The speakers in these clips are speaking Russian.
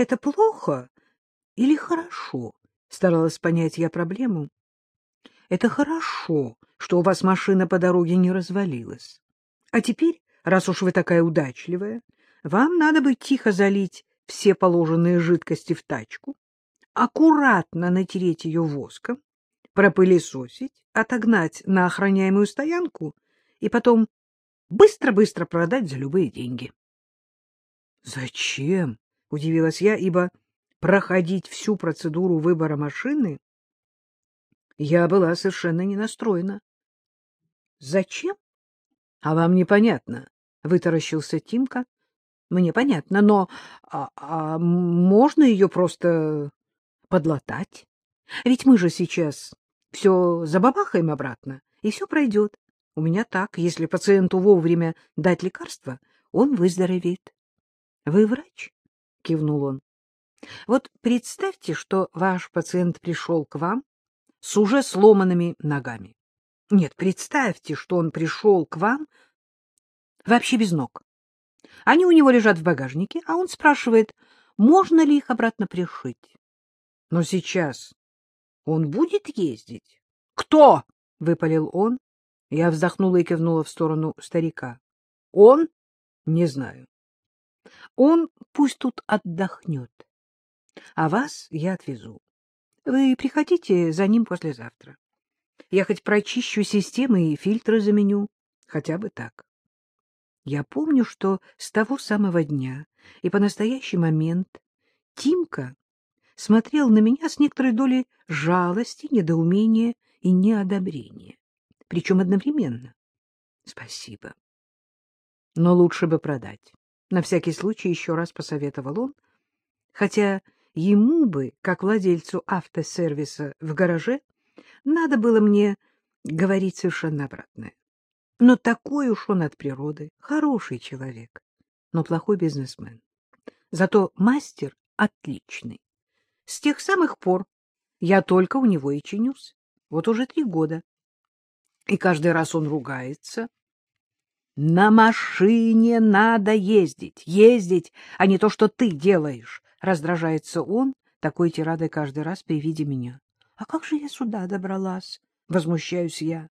Это плохо или хорошо? Старалась понять я проблему. Это хорошо, что у вас машина по дороге не развалилась. А теперь, раз уж вы такая удачливая, вам надо бы тихо залить все положенные жидкости в тачку, аккуратно натереть ее воском, пропылесосить, отогнать на охраняемую стоянку и потом быстро-быстро продать за любые деньги. — Зачем? — удивилась я, ибо проходить всю процедуру выбора машины я была совершенно не настроена. — Зачем? — А вам непонятно, — вытаращился Тимка. — Мне понятно, но а, а можно ее просто подлатать? Ведь мы же сейчас все забабахаем обратно, и все пройдет. У меня так, если пациенту вовремя дать лекарство, он выздоровеет. — Вы врач? — кивнул он. — Вот представьте, что ваш пациент пришел к вам с уже сломанными ногами. Нет, представьте, что он пришел к вам вообще без ног. Они у него лежат в багажнике, а он спрашивает, можно ли их обратно пришить. Но сейчас он будет ездить? — Кто? — выпалил он. Я вздохнула и кивнула в сторону старика. — Он? — Не знаю. Он пусть тут отдохнет. А вас я отвезу. Вы приходите за ним послезавтра. Я хоть прочищу системы и фильтры заменю. Хотя бы так. Я помню, что с того самого дня и по настоящий момент Тимка смотрел на меня с некоторой долей жалости, недоумения и неодобрения. Причем одновременно. Спасибо. Но лучше бы продать. На всякий случай еще раз посоветовал он, хотя ему бы, как владельцу автосервиса в гараже, надо было мне говорить совершенно обратное. Но такой уж он от природы, хороший человек, но плохой бизнесмен. Зато мастер отличный. С тех самых пор я только у него и чинюсь. Вот уже три года. И каждый раз он ругается, на машине надо ездить, ездить, а не то, что ты делаешь, — раздражается он такой тирадой каждый раз при виде меня. А как же я сюда добралась? — возмущаюсь я.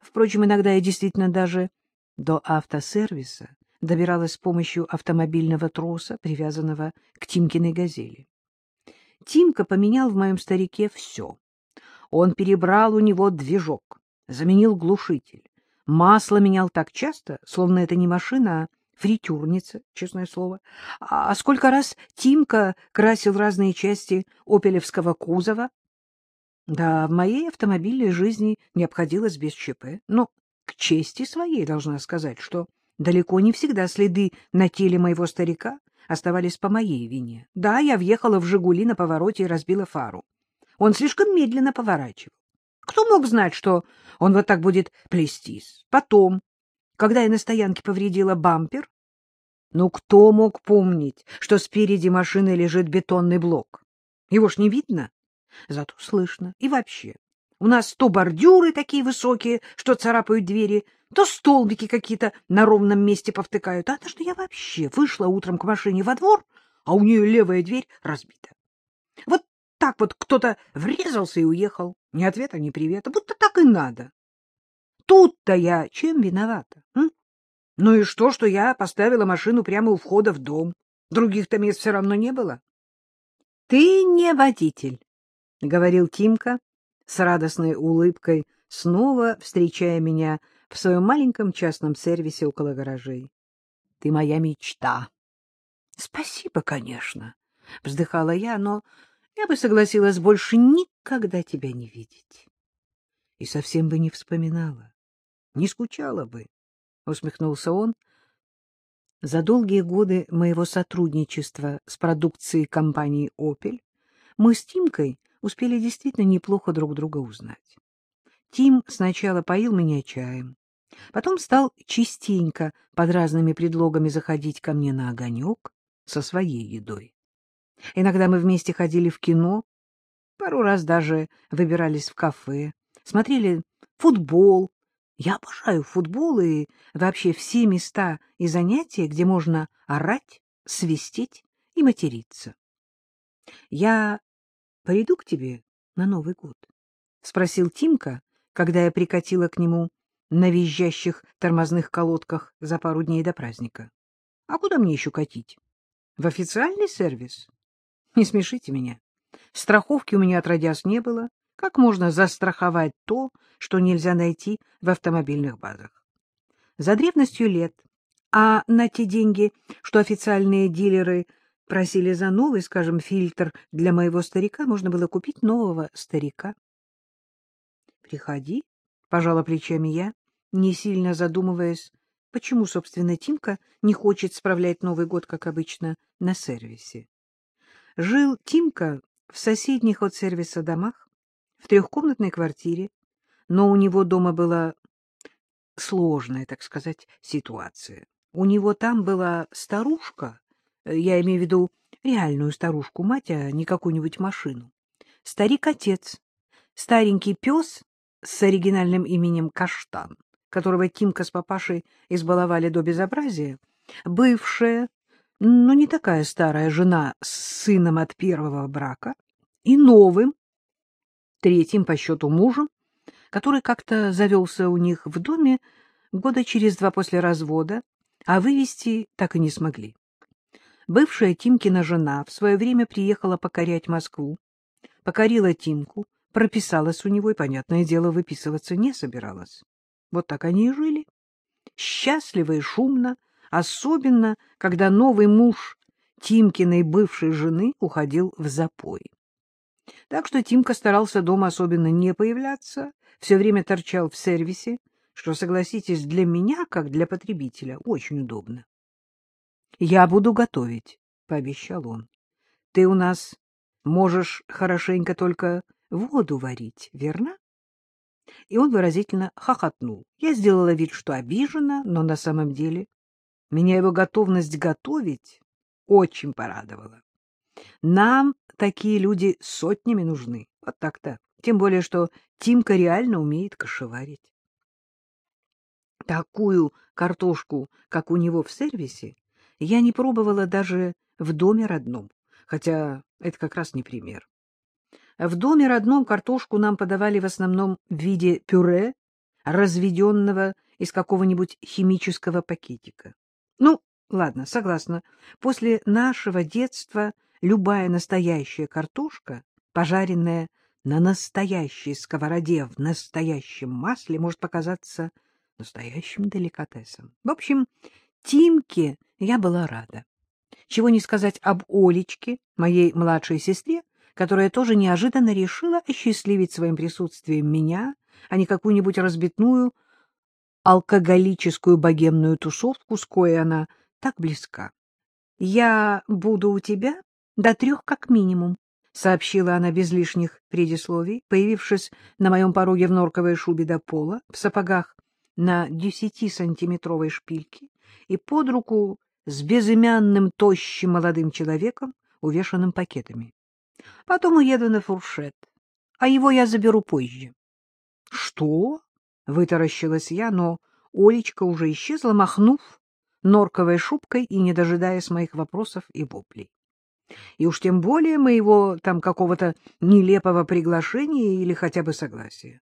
Впрочем, иногда я действительно даже до автосервиса добиралась с помощью автомобильного троса, привязанного к Тимкиной «Газели». Тимка поменял в моем старике все. Он перебрал у него движок, заменил глушитель, Масло менял так часто, словно это не машина, а фритюрница, честное слово. А сколько раз Тимка красил разные части опелевского кузова? Да, в моей автомобильной жизни не обходилось без ЧП. Но к чести своей должна сказать, что далеко не всегда следы на теле моего старика оставались по моей вине. Да, я въехала в «Жигули» на повороте и разбила фару. Он слишком медленно поворачивал. Кто мог знать, что он вот так будет плестись? Потом, когда я на стоянке повредила бампер, ну кто мог помнить, что спереди машины лежит бетонный блок? Его ж не видно, зато слышно. И вообще, у нас то бордюры такие высокие, что царапают двери, то столбики какие-то на ровном месте повтыкают. А то, что я вообще вышла утром к машине во двор, а у нее левая дверь разбита. Вот так вот кто-то врезался и уехал. Ни ответа, ни привета. Будто так и надо. Тут-то я чем виновата? М? Ну и что, что я поставила машину прямо у входа в дом? Других-то мест все равно не было. — Ты не водитель, — говорил Тимка с радостной улыбкой, снова встречая меня в своем маленьком частном сервисе около гаражей. — Ты моя мечта. — Спасибо, конечно, — вздыхала я, но я бы согласилась больше никогда тебя не видеть. И совсем бы не вспоминала, не скучала бы, — усмехнулся он. За долгие годы моего сотрудничества с продукцией компании «Опель» мы с Тимкой успели действительно неплохо друг друга узнать. Тим сначала поил меня чаем, потом стал частенько под разными предлогами заходить ко мне на огонек со своей едой. Иногда мы вместе ходили в кино, пару раз даже выбирались в кафе, смотрели футбол. Я обожаю футбол и вообще все места и занятия, где можно орать, свистеть и материться. — Я приду к тебе на Новый год? — спросил Тимка, когда я прикатила к нему на визжащих тормозных колодках за пару дней до праздника. — А куда мне еще катить? — В официальный сервис? Не смешите меня. Страховки у меня отродясь не было. Как можно застраховать то, что нельзя найти в автомобильных базах? За древностью лет, а на те деньги, что официальные дилеры просили за новый, скажем, фильтр для моего старика, можно было купить нового старика. — Приходи, — пожала плечами я, не сильно задумываясь, почему, собственно, Тимка не хочет справлять Новый год, как обычно, на сервисе. Жил Тимка в соседних от сервиса домах, в трехкомнатной квартире, но у него дома была сложная, так сказать, ситуация. У него там была старушка, я имею в виду реальную старушку-мать, а не какую-нибудь машину. Старик-отец, старенький пес с оригинальным именем Каштан, которого Тимка с папашей избаловали до безобразия, бывшая, но не такая старая жена с сыном от первого брака и новым, третьим по счету мужем, который как-то завелся у них в доме года через два после развода, а вывести так и не смогли. Бывшая Тимкина жена в свое время приехала покорять Москву, покорила Тимку, прописалась у него и, понятное дело, выписываться не собиралась. Вот так они и жили. Счастливо и шумно, особенно, когда новый муж Тимкиной бывшей жены уходил в запой. Так что Тимка старался дома особенно не появляться, все время торчал в сервисе, что, согласитесь, для меня, как для потребителя, очень удобно. — Я буду готовить, — пообещал он. — Ты у нас можешь хорошенько только воду варить, верно? И он выразительно хохотнул. Я сделала вид, что обижена, но на самом деле меня его готовность готовить очень порадовала. Нам такие люди сотнями нужны. Вот так-то. Тем более, что Тимка реально умеет кошеварить. Такую картошку, как у него в сервисе, я не пробовала даже в доме родном, хотя это как раз не пример. В доме родном картошку нам подавали в основном в виде пюре, разведенного из какого-нибудь химического пакетика. Ну, ладно, согласна. После нашего детства любая настоящая картошка, пожаренная на настоящей сковороде в настоящем масле, может показаться настоящим деликатесом. В общем, Тимке я была рада. Чего не сказать об Олечке, моей младшей сестре, которая тоже неожиданно решила осчастливить своим присутствием меня, а не какую-нибудь разбитную алкоголическую богемную тусовку, с коей она так близка. — Я буду у тебя до трех как минимум, — сообщила она без лишних предисловий, появившись на моем пороге в норковой шубе до пола, в сапогах на десятисантиметровой шпильке и под руку с безымянным тощим молодым человеком, увешанным пакетами. Потом уеду на фуршет, а его я заберу позже. — Что? — вытаращилась я, но Олечка уже исчезла, махнув норковой шубкой и не дожидаясь моих вопросов и воплей. И уж тем более моего там какого-то нелепого приглашения или хотя бы согласия.